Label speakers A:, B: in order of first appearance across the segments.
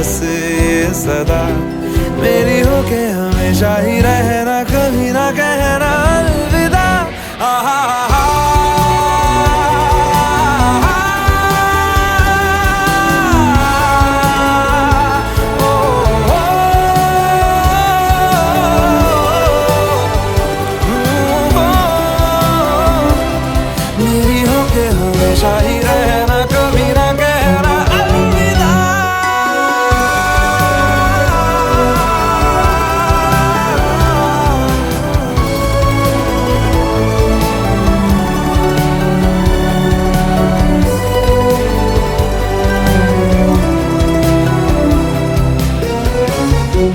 A: बस सदा। मेरी हो के हमेशा ही रहना कभी ना कहना अलविदा। आहा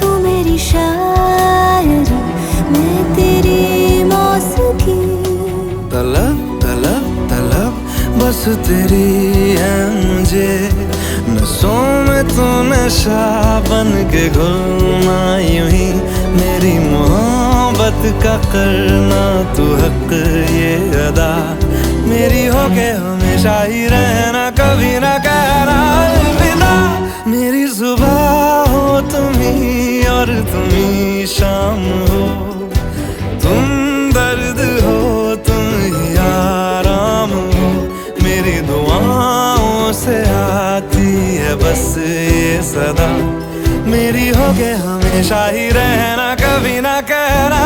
B: तू
A: तलब तलब तलब, बस तेरी है मुझे नसों में तू नशा बन के घुलना यूँ ही मेरी मोहब्बत का करना तू हक ये अदा। मेरी हो के हमेशा ही रहना, कभी ना कहना। आती है बस ये सदा। मेरी हो गए हमेशा ही रहना कभी ना कहना